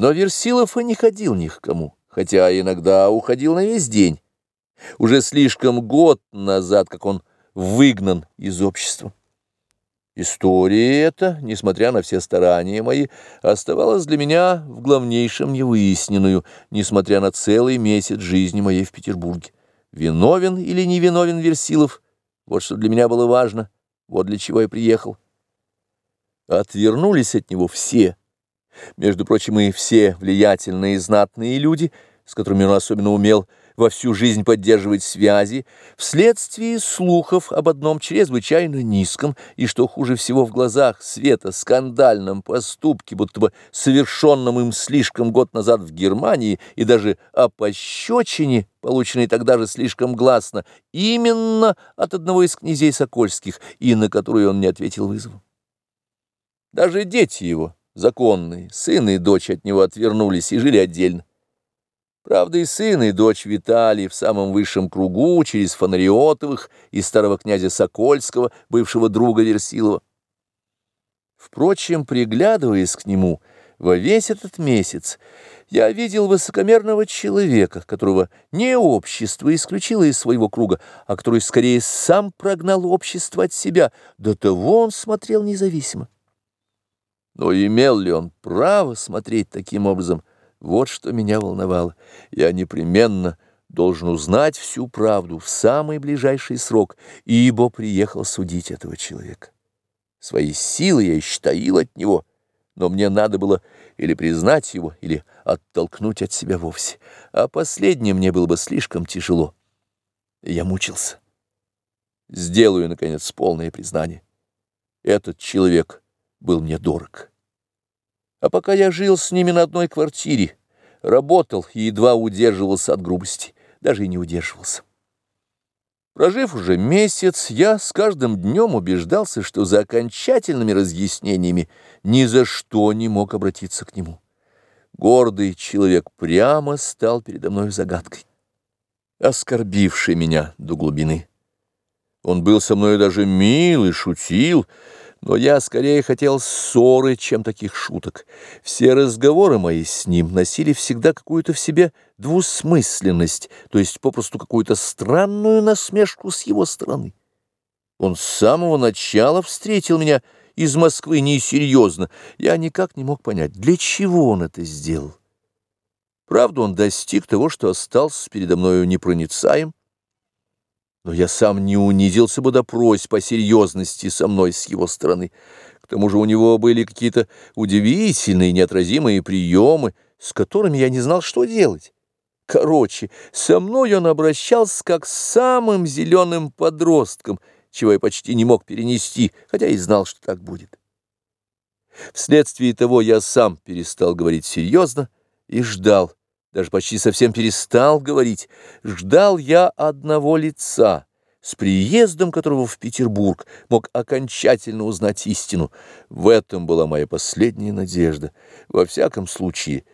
Но Версилов и не ходил ни к кому, хотя иногда уходил на весь день. Уже слишком год назад, как он выгнан из общества. История эта, несмотря на все старания мои, оставалась для меня в главнейшем невыясненную, несмотря на целый месяц жизни моей в Петербурге. Виновен или не виновен Версилов, вот что для меня было важно, вот для чего я приехал. Отвернулись от него все, между прочим, и все влиятельные и знатные люди, с которыми он особенно умел во всю жизнь поддерживать связи, вследствие слухов об одном чрезвычайно низком и, что хуже всего в глазах света, скандальном поступке, будто бы совершенном им слишком год назад в Германии, и даже о пощечине, полученной тогда же слишком гласно, именно от одного из князей Сокольских, и на которую он не ответил вызовом. Даже дети его, законные, сын и дочь от него отвернулись и жили отдельно. Правда, и сын, и дочь витали в самом высшем кругу через Фонариотовых и старого князя Сокольского, бывшего друга Версилова. Впрочем, приглядываясь к нему во весь этот месяц, я видел высокомерного человека, которого не общество исключило из своего круга, а который скорее сам прогнал общество от себя, до того он смотрел независимо. Но имел ли он право смотреть таким образом – вот что меня волновало. Я непременно должен узнать всю правду в самый ближайший срок, ибо приехал судить этого человека. Свои силы я считаил от него, но мне надо было или признать его, или оттолкнуть от себя вовсе. А последнее мне было бы слишком тяжело. я мучился. Сделаю, наконец, полное признание. Этот человек был мне дорог. А пока я жил с ними на одной квартире, работал и едва удерживался от грубости, даже и не удерживался. Прожив уже месяц, я с каждым днем убеждался, что за окончательными разъяснениями ни за что не мог обратиться к нему. Гордый человек прямо стал передо мной загадкой, оскорбивший меня до глубины. Он был со мной даже мил и шутил, но я скорее хотел ссоры, чем таких шуток. Все разговоры мои с ним носили всегда какую-то в себе двусмысленность, то есть попросту какую-то странную насмешку с его стороны. Он с самого начала встретил меня из Москвы несерьезно. Я никак не мог понять, для чего он это сделал. Правда, он достиг того, что остался передо мною непроницаем, но я сам не унизился бы до просьб серьезности со мной с его стороны. К тому же у него были какие-то удивительные, неотразимые приемы, с которыми я не знал, что делать. Короче, со мной он обращался как с самым зеленым подростком, чего я почти не мог перенести, хотя и знал, что так будет. Вследствие того я сам перестал говорить серьезно и ждал, даже почти совсем перестал говорить. Ждал я одного лица, с приездом которого в Петербург мог окончательно узнать истину. В этом была моя последняя надежда. Во всяком случае,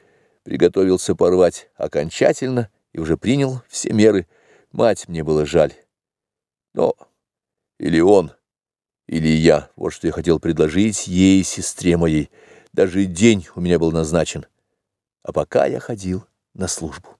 приготовился порвать окончательно и уже принял все меры. Мать мне было жаль. Но или он, или я, вот что я хотел предложить ей, сестре моей. Даже день у меня был назначен. А пока я ходил на службу.